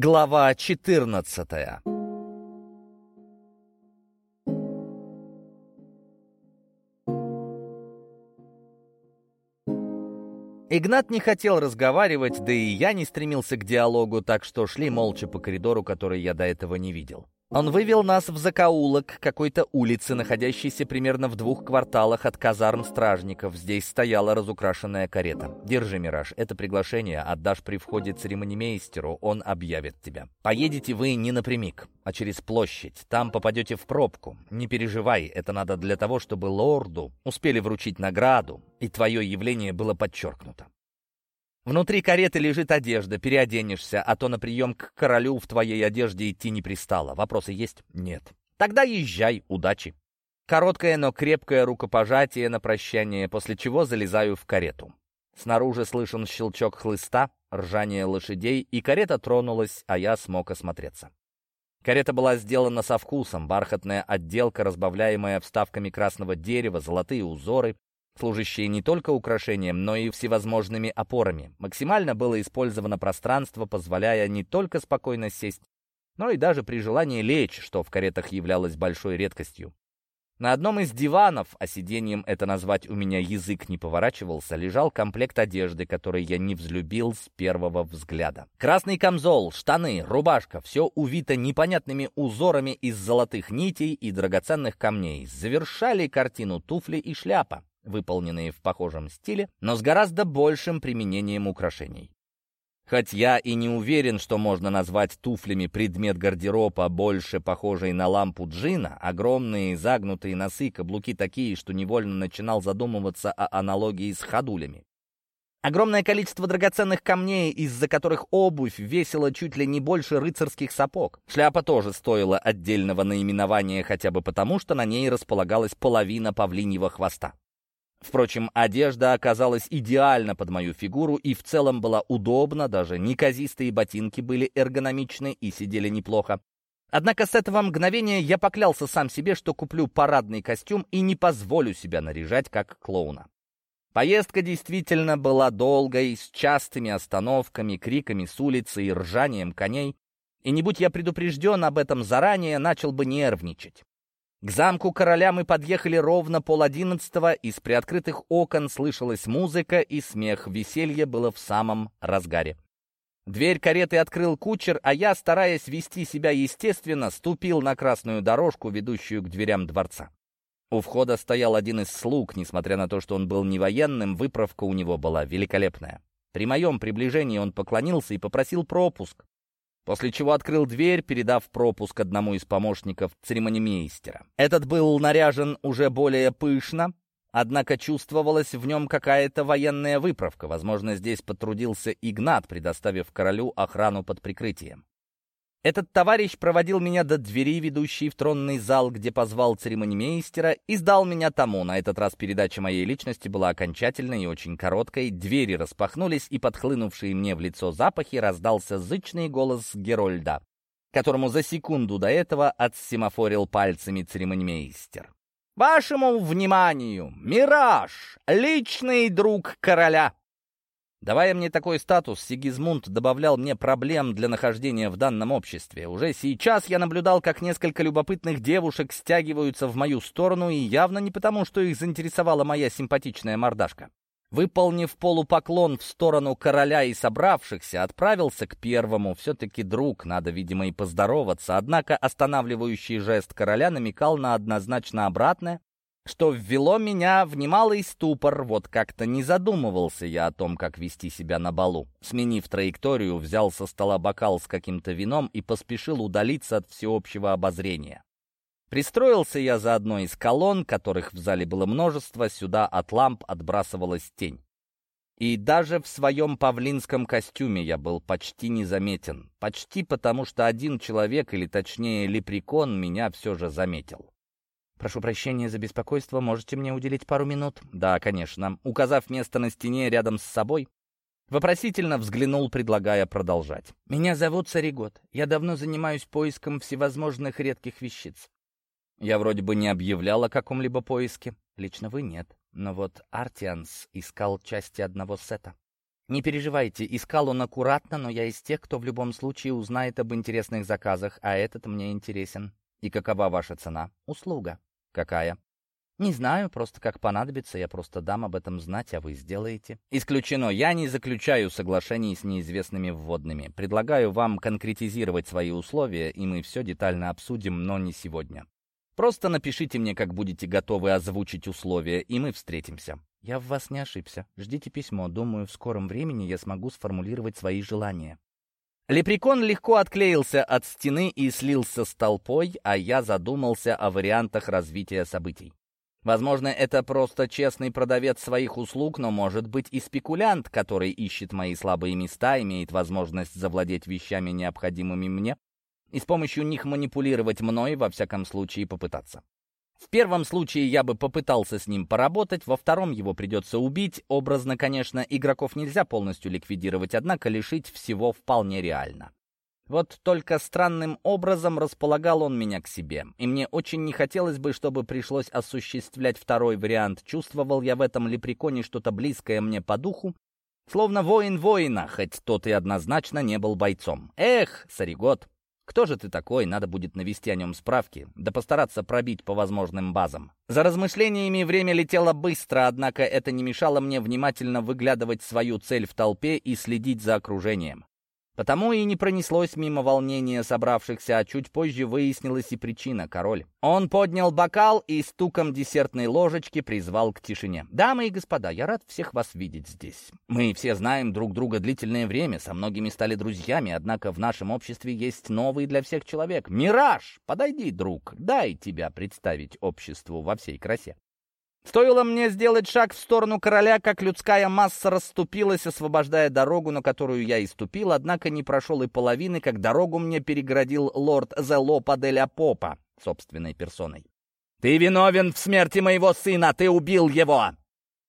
Глава 14 Игнат не хотел разговаривать, да и я не стремился к диалогу, так что шли молча по коридору, который я до этого не видел. Он вывел нас в закоулок какой-то улицы, находящейся примерно в двух кварталах от казарм стражников. Здесь стояла разукрашенная карета. «Держи, Мираж, это приглашение отдашь при входе церемонимейстеру, он объявит тебя. Поедете вы не напрямик, а через площадь. Там попадете в пробку. Не переживай, это надо для того, чтобы лорду успели вручить награду, и твое явление было подчеркнуто. Внутри кареты лежит одежда, переоденешься, а то на прием к королю в твоей одежде идти не пристало. Вопросы есть? Нет. Тогда езжай, удачи. Короткое, но крепкое рукопожатие на прощание, после чего залезаю в карету. Снаружи слышен щелчок хлыста, ржание лошадей, и карета тронулась, а я смог осмотреться. Карета была сделана со вкусом, бархатная отделка, разбавляемая вставками красного дерева, золотые узоры, служащие не только украшением, но и всевозможными опорами. Максимально было использовано пространство, позволяя не только спокойно сесть, но и даже при желании лечь, что в каретах являлось большой редкостью. На одном из диванов, а сиденьем это назвать у меня язык не поворачивался, лежал комплект одежды, который я не взлюбил с первого взгляда. Красный камзол, штаны, рубашка — все увито непонятными узорами из золотых нитей и драгоценных камней. Завершали картину туфли и шляпа выполненные в похожем стиле, но с гораздо большим применением украшений. Хоть я и не уверен, что можно назвать туфлями предмет гардероба, больше похожий на лампу джина, огромные загнутые носы, каблуки такие, что невольно начинал задумываться о аналогии с ходулями. Огромное количество драгоценных камней, из-за которых обувь весила чуть ли не больше рыцарских сапог. Шляпа тоже стоила отдельного наименования хотя бы потому, что на ней располагалась половина павлиньего хвоста. Впрочем, одежда оказалась идеально под мою фигуру и в целом была удобна, даже неказистые ботинки были эргономичны и сидели неплохо. Однако с этого мгновения я поклялся сам себе, что куплю парадный костюм и не позволю себя наряжать как клоуна. Поездка действительно была долгой, с частыми остановками, криками с улицы и ржанием коней, и не будь я предупрежден об этом заранее, начал бы нервничать. К замку короля мы подъехали ровно пол одиннадцатого, из приоткрытых окон слышалась музыка и смех, веселье было в самом разгаре. Дверь кареты открыл кучер, а я, стараясь вести себя естественно, ступил на красную дорожку, ведущую к дверям дворца. У входа стоял один из слуг, несмотря на то, что он был не военным, выправка у него была великолепная. При моем приближении он поклонился и попросил пропуск после чего открыл дверь, передав пропуск одному из помощников церемонимейстера. Этот был наряжен уже более пышно, однако чувствовалась в нем какая-то военная выправка. Возможно, здесь потрудился Игнат, предоставив королю охрану под прикрытием. Этот товарищ проводил меня до двери, ведущей в тронный зал, где позвал церемонимейстера и сдал меня тому. На этот раз передача моей личности была окончательной и очень короткой. Двери распахнулись, и подхлынувшие мне в лицо запахи раздался зычный голос Герольда, которому за секунду до этого отсемафорил пальцами церемонимейстер. «Вашему вниманию! Мираж! Личный друг короля!» Давая мне такой статус, Сигизмунд добавлял мне проблем для нахождения в данном обществе. Уже сейчас я наблюдал, как несколько любопытных девушек стягиваются в мою сторону, и явно не потому, что их заинтересовала моя симпатичная мордашка. Выполнив полупоклон в сторону короля и собравшихся, отправился к первому. Все-таки друг, надо, видимо, и поздороваться. Однако останавливающий жест короля намекал на однозначно обратное, что ввело меня в немалый ступор. Вот как-то не задумывался я о том, как вести себя на балу. Сменив траекторию, взял со стола бокал с каким-то вином и поспешил удалиться от всеобщего обозрения. Пристроился я за одной из колонн, которых в зале было множество, сюда от ламп отбрасывалась тень. И даже в своем павлинском костюме я был почти незаметен. Почти потому, что один человек, или точнее лепрекон, меня все же заметил. «Прошу прощения за беспокойство, можете мне уделить пару минут?» «Да, конечно». Указав место на стене рядом с собой, вопросительно взглянул, предлагая продолжать. «Меня зовут Саригот. Я давно занимаюсь поиском всевозможных редких вещиц. Я вроде бы не объявлял о каком-либо поиске. Лично вы нет. Но вот Артианс искал части одного сета. «Не переживайте, искал он аккуратно, но я из тех, кто в любом случае узнает об интересных заказах, а этот мне интересен. И какова ваша цена? Услуга. Какая? Не знаю, просто как понадобится, я просто дам об этом знать, а вы сделаете. Исключено, я не заключаю соглашений с неизвестными вводными. Предлагаю вам конкретизировать свои условия, и мы все детально обсудим, но не сегодня. Просто напишите мне, как будете готовы озвучить условия, и мы встретимся. Я в вас не ошибся. Ждите письмо. Думаю, в скором времени я смогу сформулировать свои желания. Лепрекон легко отклеился от стены и слился с толпой, а я задумался о вариантах развития событий. Возможно, это просто честный продавец своих услуг, но может быть и спекулянт, который ищет мои слабые места, имеет возможность завладеть вещами, необходимыми мне, и с помощью них манипулировать мной, во всяком случае, попытаться. В первом случае я бы попытался с ним поработать, во втором его придется убить. Образно, конечно, игроков нельзя полностью ликвидировать, однако лишить всего вполне реально. Вот только странным образом располагал он меня к себе, и мне очень не хотелось бы, чтобы пришлось осуществлять второй вариант. Чувствовал я в этом лепреконе что-то близкое мне по духу, словно воин воина, хоть тот и однозначно не был бойцом. Эх, Саригот, кто же ты такой? Надо будет навести о нем справки, да постараться пробить по возможным базам. За размышлениями время летело быстро, однако это не мешало мне внимательно выглядывать свою цель в толпе и следить за окружением. Потому и не пронеслось мимо волнения собравшихся, а чуть позже выяснилась и причина — король. Он поднял бокал и стуком десертной ложечки призвал к тишине. «Дамы и господа, я рад всех вас видеть здесь. Мы все знаем друг друга длительное время, со многими стали друзьями, однако в нашем обществе есть новый для всех человек. Мираж! Подойди, друг, дай тебя представить обществу во всей красе». Стоило мне сделать шаг в сторону короля, как людская масса расступилась, освобождая дорогу, на которую я и ступил, однако не прошел и половины, как дорогу мне переградил лорд Зелопа де ля Попа собственной персоной. «Ты виновен в смерти моего сына! Ты убил его!»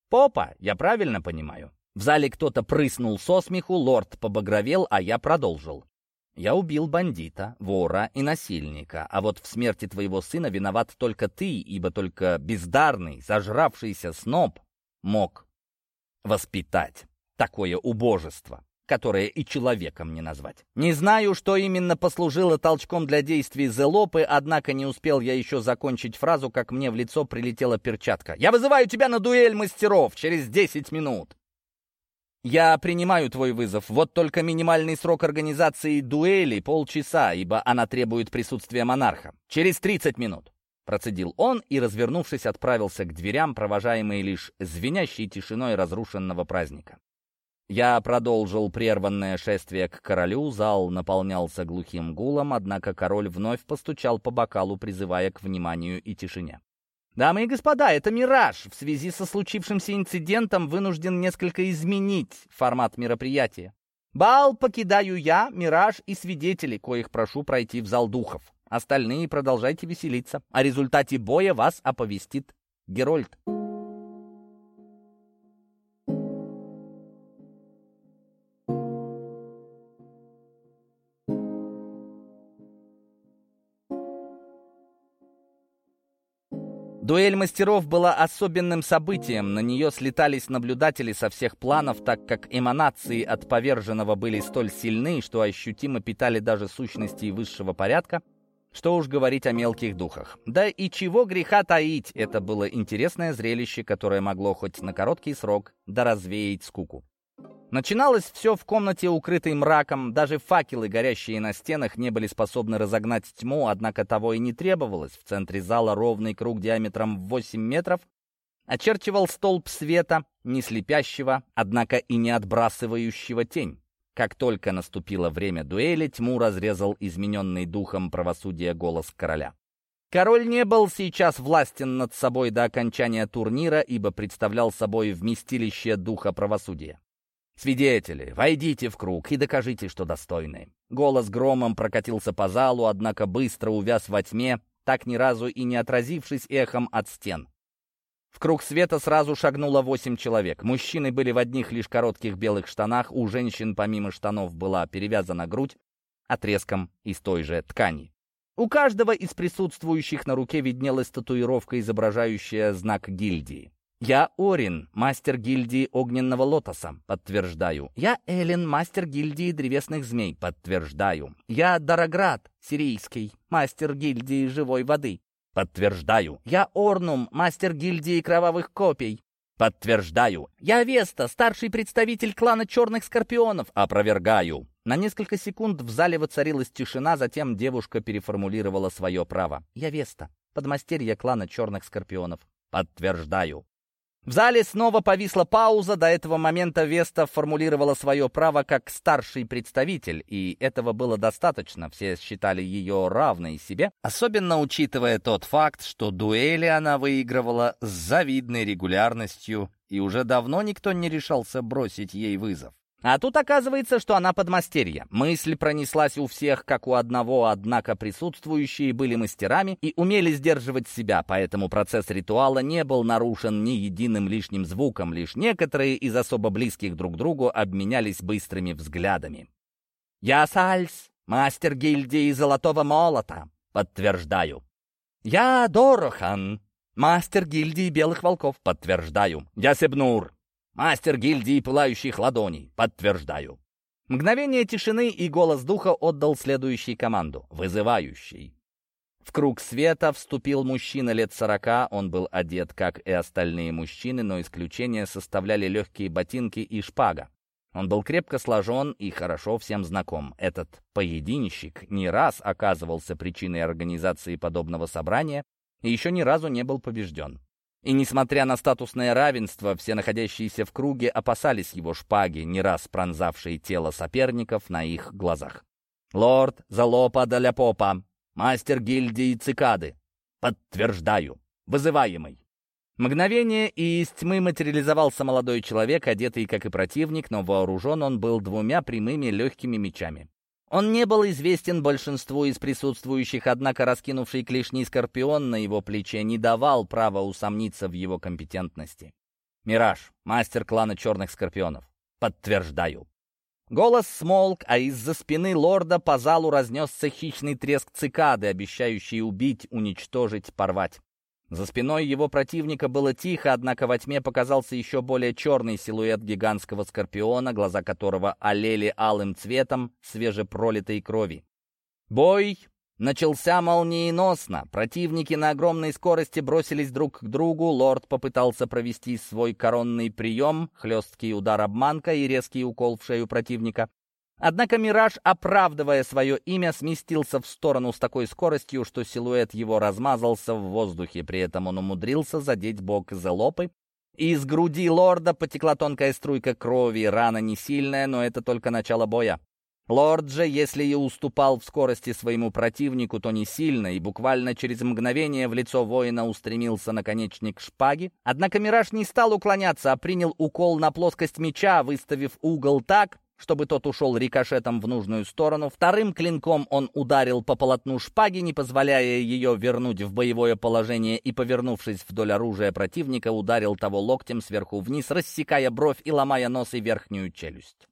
«Попа, я правильно понимаю?» В зале кто-то прыснул со смеху, лорд побагровел, а я продолжил. Я убил бандита, вора и насильника, а вот в смерти твоего сына виноват только ты, ибо только бездарный, зажравшийся сноб мог воспитать такое убожество, которое и человеком не назвать. Не знаю, что именно послужило толчком для действий Зелопы, однако не успел я еще закончить фразу, как мне в лицо прилетела перчатка. «Я вызываю тебя на дуэль мастеров через 10 минут!» «Я принимаю твой вызов. Вот только минимальный срок организации дуэли — полчаса, ибо она требует присутствия монарха. Через 30 минут». Процедил он и, развернувшись, отправился к дверям, провожаемый лишь звенящей тишиной разрушенного праздника. Я продолжил прерванное шествие к королю, зал наполнялся глухим гулом, однако король вновь постучал по бокалу, призывая к вниманию и тишине. Дамы и господа, это «Мираж». В связи со случившимся инцидентом вынужден несколько изменить формат мероприятия. Бал покидаю я, «Мираж» и свидетели, коих прошу пройти в зал духов. Остальные продолжайте веселиться. О результате боя вас оповестит Герольд. Дуэль мастеров была особенным событием, на нее слетались наблюдатели со всех планов, так как эманации от поверженного были столь сильны, что ощутимо питали даже сущности высшего порядка, что уж говорить о мелких духах. Да и чего греха таить, это было интересное зрелище, которое могло хоть на короткий срок доразвеять скуку. Начиналось все в комнате, укрытой мраком. Даже факелы, горящие на стенах, не были способны разогнать тьму, однако того и не требовалось. В центре зала ровный круг диаметром в 8 метров очерчивал столб света, не слепящего, однако и не отбрасывающего тень. Как только наступило время дуэли, тьму разрезал измененный духом правосудия голос короля. Король не был сейчас властен над собой до окончания турнира, ибо представлял собой вместилище духа правосудия. «Свидетели, войдите в круг и докажите, что достойны». Голос громом прокатился по залу, однако быстро увяз во тьме, так ни разу и не отразившись эхом от стен. В круг света сразу шагнуло восемь человек. Мужчины были в одних лишь коротких белых штанах, у женщин помимо штанов была перевязана грудь отрезком из той же ткани. У каждого из присутствующих на руке виднелась татуировка, изображающая знак гильдии. Я Орин, мастер гильдии Огненного Лотоса. Подтверждаю. Я Эллен, мастер гильдии Древесных Змей. Подтверждаю. Я Дароград, сирийский, мастер гильдии Живой Воды. Подтверждаю. Я Орнум, мастер гильдии Кровавых Копий. Подтверждаю. Я Веста, старший представитель клана Черных Скорпионов. Опровергаю. На несколько секунд в зале воцарилась тишина, затем девушка переформулировала свое право. Я Веста, подмастерье клана Черных Скорпионов. Подтверждаю. В зале снова повисла пауза. До этого момента Веста формулировала свое право как старший представитель, и этого было достаточно. Все считали ее равной себе, особенно учитывая тот факт, что дуэли она выигрывала с завидной регулярностью, и уже давно никто не решался бросить ей вызов. А тут оказывается, что она подмастерье. Мысль пронеслась у всех, как у одного, однако присутствующие были мастерами и умели сдерживать себя, поэтому процесс ритуала не был нарушен ни единым лишним звуком, лишь некоторые из особо близких друг другу обменялись быстрыми взглядами. «Я Сальс, мастер гильдии Золотого Молота», — подтверждаю. «Я Дорохан, мастер гильдии Белых Волков», — подтверждаю. «Я Себнур, Мастер гильдии пылающих ладоней. Подтверждаю. Мгновение тишины и голос духа отдал следующую команду. Вызывающий. В круг света вступил мужчина лет сорока. Он был одет, как и остальные мужчины, но исключение составляли легкие ботинки и шпага. Он был крепко сложен и хорошо всем знаком. Этот поединщик не раз оказывался причиной организации подобного собрания и еще ни разу не был побежден. И несмотря на статусное равенство, все находящиеся в круге опасались его шпаги, не раз пронзавшие тело соперников на их глазах. «Лорд Залопа Даляпопа, мастер гильдии цикады. Подтверждаю. Вызываемый». Мгновение, и из тьмы материализовался молодой человек, одетый, как и противник, но вооружен он был двумя прямыми легкими мечами. Он не был известен большинству из присутствующих, однако раскинувший клешни скорпион на его плече не давал права усомниться в его компетентности. «Мираж, мастер клана черных скорпионов. Подтверждаю». Голос смолк, а из-за спины лорда по залу разнесся хищный треск цикады, обещающий убить, уничтожить, порвать. За спиной его противника было тихо, однако во тьме показался еще более черный силуэт гигантского скорпиона, глаза которого олели алым цветом свежепролитой крови. Бой начался молниеносно. Противники на огромной скорости бросились друг к другу. Лорд попытался провести свой коронный прием, хлесткий удар обманка и резкий укол в шею противника. Однако Мираж, оправдывая свое имя, сместился в сторону с такой скоростью, что силуэт его размазался в воздухе. При этом он умудрился задеть бок Зелопы, и из груди лорда потекла тонкая струйка крови. Рана не сильная, но это только начало боя. Лорд же, если и уступал в скорости своему противнику, то не сильно, и буквально через мгновение в лицо воина устремился наконечник шпаги. Однако Мираж не стал уклоняться, а принял укол на плоскость меча, выставив угол так, чтобы тот ушел рикошетом в нужную сторону. Вторым клинком он ударил по полотну шпаги, не позволяя ее вернуть в боевое положение, и, повернувшись вдоль оружия противника, ударил того локтем сверху вниз, рассекая бровь и ломая нос и верхнюю челюсть.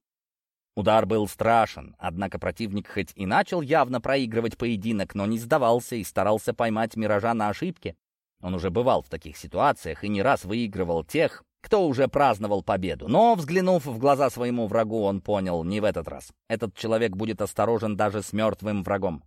Удар был страшен, однако противник хоть и начал явно проигрывать поединок, но не сдавался и старался поймать Миража на ошибке. Он уже бывал в таких ситуациях и не раз выигрывал тех, кто уже праздновал победу. Но, взглянув в глаза своему врагу, он понял, не в этот раз. Этот человек будет осторожен даже с мертвым врагом.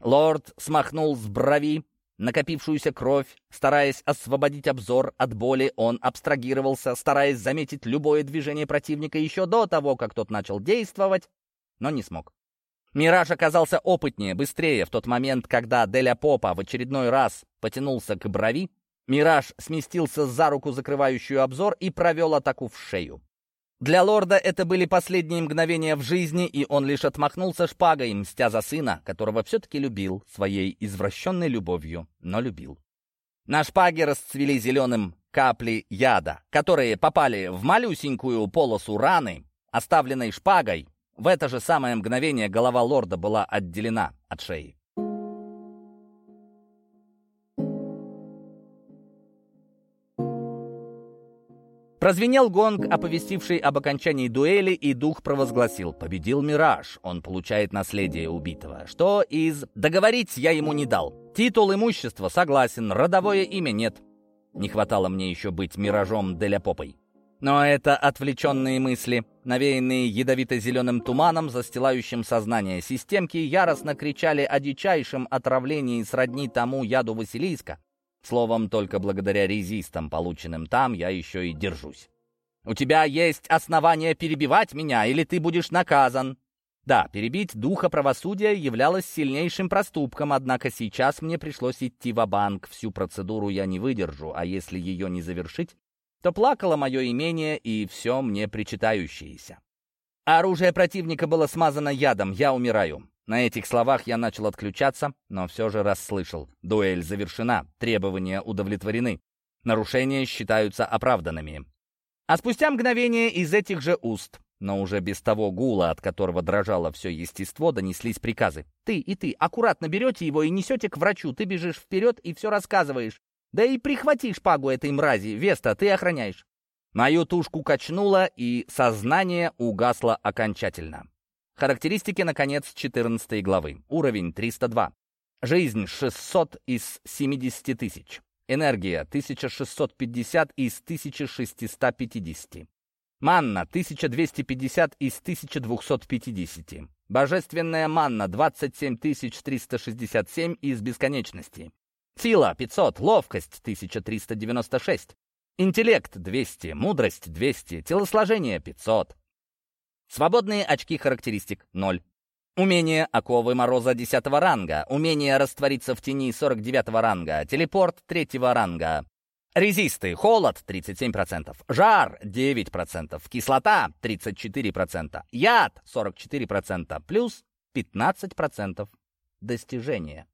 Лорд смахнул с брови накопившуюся кровь. Стараясь освободить обзор от боли, он абстрагировался, стараясь заметить любое движение противника еще до того, как тот начал действовать, но не смог. Мираж оказался опытнее, быстрее. В тот момент, когда Деля Попа в очередной раз потянулся к брови, Мираж сместился за руку, закрывающую обзор, и провел атаку в шею. Для лорда это были последние мгновения в жизни, и он лишь отмахнулся шпагой, мстя за сына, которого все-таки любил, своей извращенной любовью, но любил. На шпаге расцвели зеленым капли яда, которые попали в малюсенькую полосу раны, оставленной шпагой. В это же самое мгновение голова лорда была отделена от шеи. Прозвенел гонг, оповестивший об окончании дуэли, и дух провозгласил «Победил Мираж, он получает наследие убитого». Что из «Договорить я ему не дал». Титул имущества согласен, родовое имя нет. Не хватало мне еще быть миражом Деля Попой. Но это отвлеченные мысли, навеянные ядовито-зеленым туманом, застилающим сознание. Системки яростно кричали о дичайшем отравлении сродни тому яду Василиска. Словом, только благодаря резистам, полученным там, я еще и держусь. «У тебя есть основания перебивать меня, или ты будешь наказан!» Да, перебить духа правосудия являлось сильнейшим проступком, однако сейчас мне пришлось идти в банк Всю процедуру я не выдержу, а если ее не завершить, то плакало мое имение и все мне причитающееся. Оружие противника было смазано ядом, я умираю. На этих словах я начал отключаться, но все же расслышал. Дуэль завершена, требования удовлетворены. Нарушения считаются оправданными. А спустя мгновение из этих же уст, но уже без того гула, от которого дрожало все естество, донеслись приказы. «Ты и ты аккуратно берете его и несете к врачу. Ты бежишь вперед и все рассказываешь. Да и прихвати шпагу этой мрази. Веста, ты охраняешь. Мою тушку качнуло, и сознание угасло окончательно. Характеристики, наконец, 14 главы. Уровень 302. Жизнь 600 из 70 тысяч. Энергия 1650 из 1650. Манна 1250 из 1250. Божественная манна 27367 из бесконечности. Сила 500, ловкость 1396, интеллект 200, мудрость 200, телосложение 500. Свободные очки характеристик 0. Умение оковы мороза 10 ранга, умение раствориться в тени 49 ранга, телепорт 3 ранга. Резисты, холод 37%, жар 9%, кислота 34%, яд 44%, плюс 15% достижения.